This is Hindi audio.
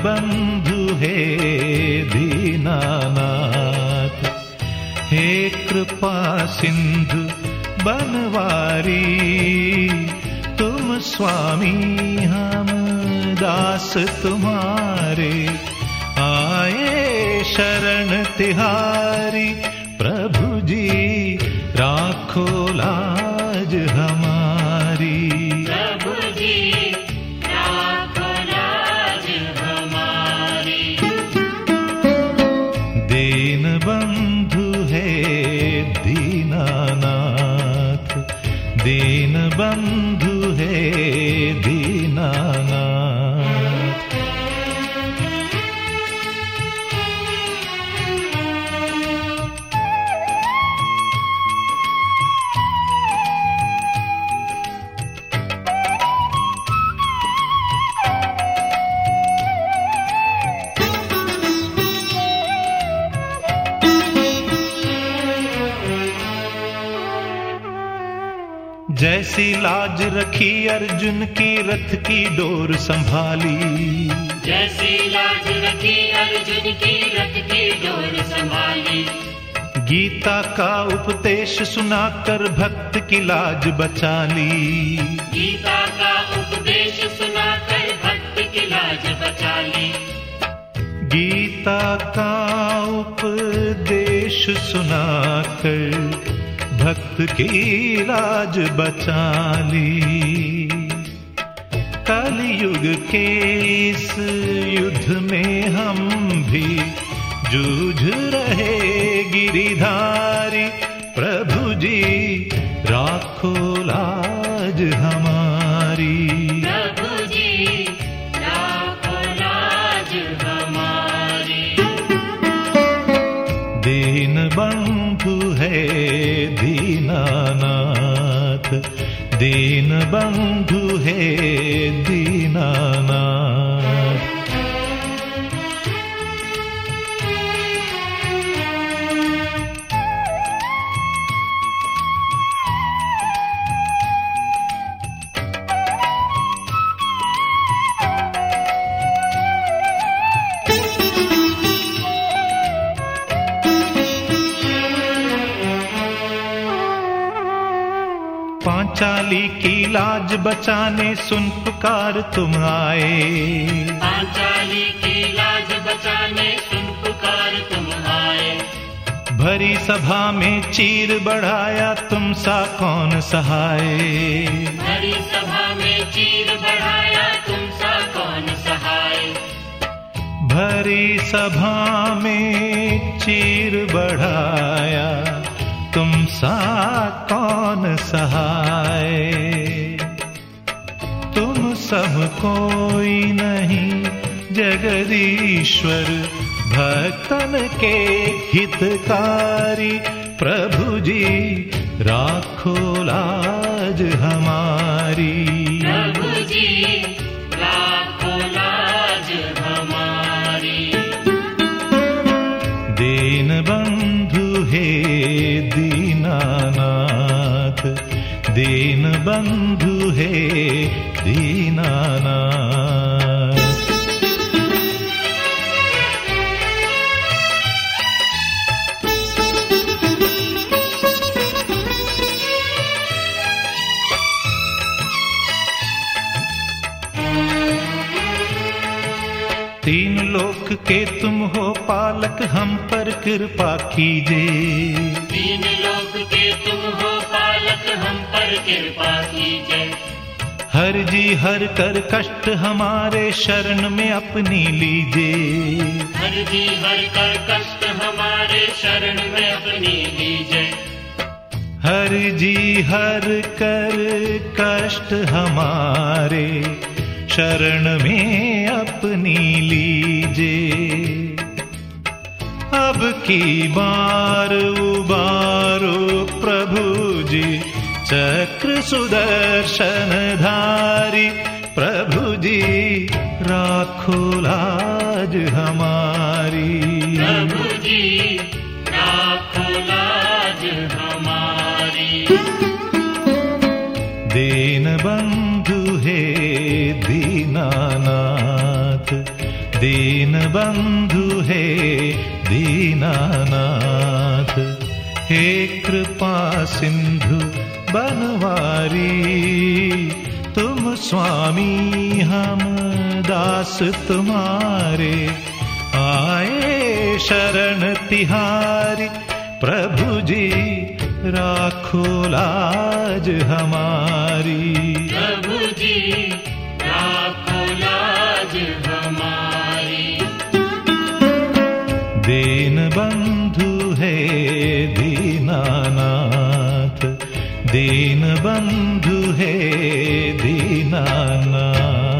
दीन बंधु है दीनानाथ। हे कृपा सिंधु बनवारी तुम स्वामी हम दास तुम्हारे। आए शरण तिहारी प्रभु जी राखो लाज हमारी दीन बन्धु जैसी लाज रखी अर्जुन की रथ की डोर संभाली। जैसी लाज रखी अर्जुन की रथ की डोर संभाली। गीता का उपदेश सुनाकर भक्त की लाज बचा ली गीता का उपदेश सुनाकर भक्त की लाज बचा ली गीता का उपदेश सुनाकर भक्त की लाज बचा ली कलयुग के इस युद्ध में हम भी जूझ रहे गिरिधारी, प्रभु जी राखो लाज हमारी। दीन बन्धु हे दी पांचाली की लाज बचाने सुन पुकार तुम आए। पांचाली की लाज बचाने सुन पुकार तुम आए। भरी सभा में चीर बढ़ाया तुम सा कौन सहाय। हरी सभा में चीर बढ़ाया तुम सा कौन सहाय। भरी सभा में चीर बढ़ाया तुम सा कौन सहाय? तुम सब कोई नहीं, जगदीश्वर भक्तन के हितकारी। प्रभु जी, राखो लाज हमारी। दीन बंधु हे दीनानाथ तीन लोक के तुम हो पालक, हम पर कृपा कीजिए। तीन लोक के तुम हो हम पर कृपा कीजिए। हर जी हर कर कष्ट हमारे शरण में अपनी लीजिए। हर जी हर कर कष्ट हमारे शरण में अपनी लीजिए। हर जी हर कर कष्ट हमारे शरण में अपनी लीजिए। अब की बार उबारो चक्र सुदर्शन धारी प्रभु जी राखो लाज हमारी। प्रभु जी राखो लाज हमारी। बंधु हे दीनानाथ दीन बंधु हे दीनानाथ हे कृपा सिंधु बनवारी। तुम स्वामी, हम दास तुम्हारे। आए शरण तिहारी, प्रभु जी, राखो लाज हमारी। प्रभु जी। बंधु हे दीनाना।